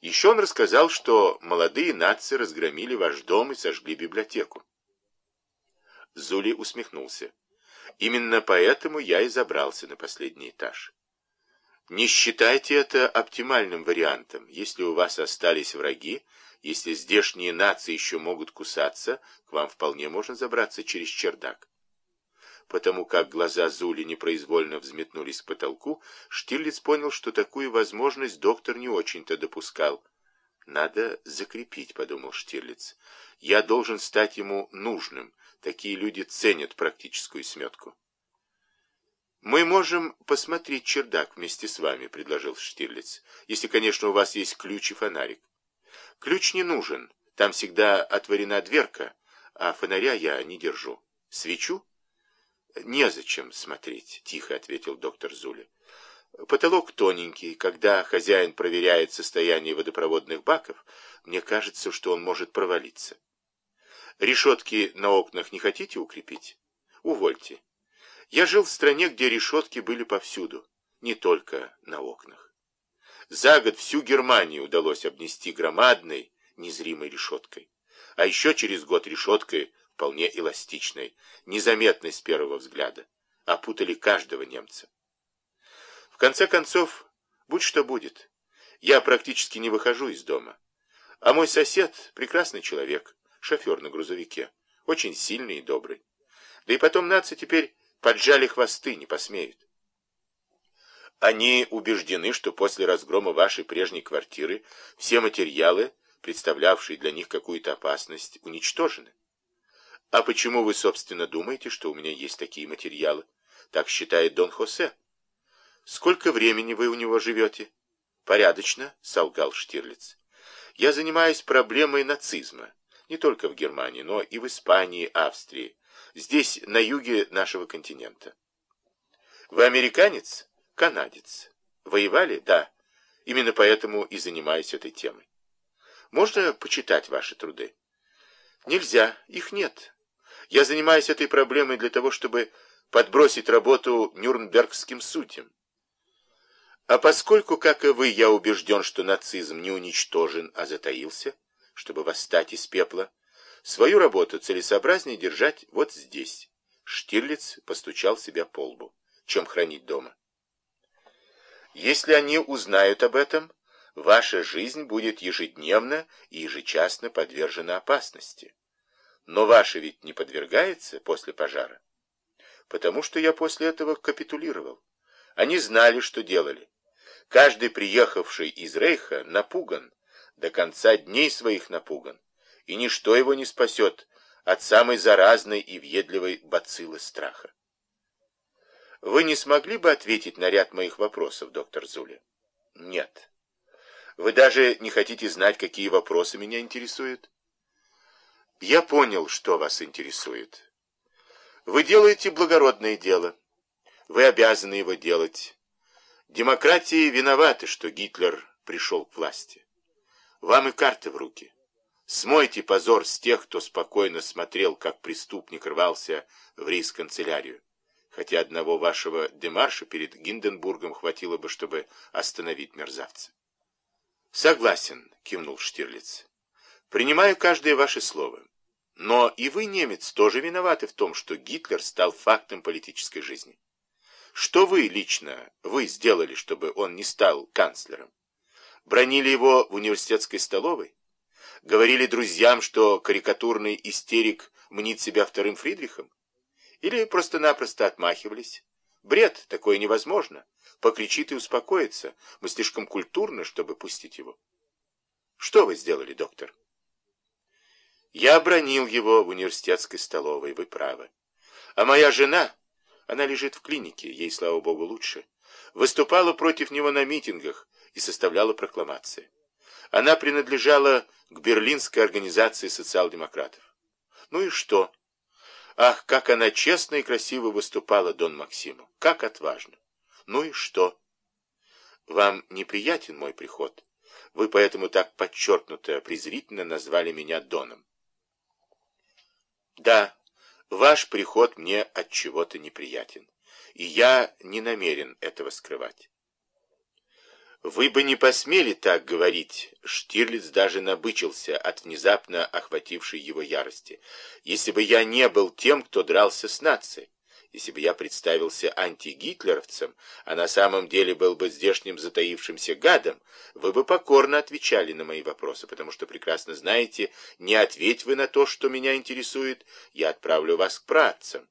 Еще он рассказал, что молодые нации разгромили ваш дом и сожгли библиотеку. Зули усмехнулся. Именно поэтому я и забрался на последний этаж. Не считайте это оптимальным вариантом. Если у вас остались враги, если здешние нации еще могут кусаться, к вам вполне можно забраться через чердак. Потому как глаза Зули непроизвольно взметнулись к потолку, Штирлиц понял, что такую возможность доктор не очень-то допускал. «Надо закрепить», — подумал Штирлиц. «Я должен стать ему нужным. Такие люди ценят практическую сметку». «Мы можем посмотреть чердак вместе с вами», — предложил Штирлиц. «Если, конечно, у вас есть ключ и фонарик». «Ключ не нужен. Там всегда отворена дверка, а фонаря я не держу. Свечу?» «Незачем смотреть», — тихо ответил доктор Зуля. «Потолок тоненький. Когда хозяин проверяет состояние водопроводных баков, мне кажется, что он может провалиться. Решетки на окнах не хотите укрепить? Увольте. Я жил в стране, где решетки были повсюду, не только на окнах. За год всю Германию удалось обнести громадной, незримой решеткой. А еще через год решеткой вполне эластичной, незаметной с первого взгляда, опутали каждого немца. В конце концов, будь что будет, я практически не выхожу из дома. А мой сосед — прекрасный человек, шофер на грузовике, очень сильный и добрый. Да и потом нации теперь поджали хвосты, не посмеют. Они убеждены, что после разгрома вашей прежней квартиры все материалы, представлявшие для них какую-то опасность, уничтожены. А почему вы, собственно, думаете, что у меня есть такие материалы? Так считает Дон Хосе. Сколько времени вы у него живете? Порядочно, солгал Штирлиц. Я занимаюсь проблемой нацизма. Не только в Германии, но и в Испании, Австрии. Здесь, на юге нашего континента. Вы американец? Канадец. Воевали? Да. Именно поэтому и занимаюсь этой темой. Можно почитать ваши труды? Нельзя, их нет. Я занимаюсь этой проблемой для того, чтобы подбросить работу нюрнбергским судьям. А поскольку, как и вы, я убежден, что нацизм не уничтожен, а затаился, чтобы восстать из пепла, свою работу целесообразнее держать вот здесь. Штирлиц постучал себя по лбу. Чем хранить дома? Если они узнают об этом, ваша жизнь будет ежедневно и ежечасно подвержена опасности. Но ваша ведь не подвергается после пожара. Потому что я после этого капитулировал. Они знали, что делали. Каждый приехавший из Рейха напуган, до конца дней своих напуган, и ничто его не спасет от самой заразной и въедливой бациллы страха. Вы не смогли бы ответить на ряд моих вопросов, доктор Зуля? Нет. Вы даже не хотите знать, какие вопросы меня интересуют? Я понял, что вас интересует. Вы делаете благородное дело. Вы обязаны его делать. Демократии виноваты, что Гитлер пришел к власти. Вам и карты в руки. Смойте позор с тех, кто спокойно смотрел, как преступник рвался в рейс-канцелярию. Хотя одного вашего демарша перед Гинденбургом хватило бы, чтобы остановить мерзавца. Согласен, кивнул Штирлиц. Принимаю каждое ваше слово. Но и вы, немец, тоже виноваты в том, что Гитлер стал фактом политической жизни. Что вы лично, вы сделали, чтобы он не стал канцлером? Бронили его в университетской столовой? Говорили друзьям, что карикатурный истерик мнит себя вторым Фридрихом? Или просто-напросто отмахивались? Бред, такое невозможно. Покричит и успокоится. Мы слишком культурны, чтобы пустить его. Что вы сделали, доктор? Я обронил его в университетской столовой, вы правы. А моя жена, она лежит в клинике, ей, слава богу, лучше, выступала против него на митингах и составляла прокламации. Она принадлежала к Берлинской организации социал-демократов. Ну и что? Ах, как она честно и красиво выступала, Дон Максиму, как отважно. Ну и что? Вам неприятен мой приход? Вы поэтому так подчеркнуто, презрительно назвали меня Доном. Да, ваш приход мне от чего-то неприятен, и я не намерен этого скрывать. Вы бы не посмели так говорить, Штирлиц даже набычился от внезапно охватившей его ярости, если бы я не был тем, кто дрался с нацией. Если бы я представился антигитлеровцем, а на самом деле был бы здешним затаившимся гадом, вы бы покорно отвечали на мои вопросы, потому что прекрасно знаете, не ответь вы на то, что меня интересует, я отправлю вас к працам.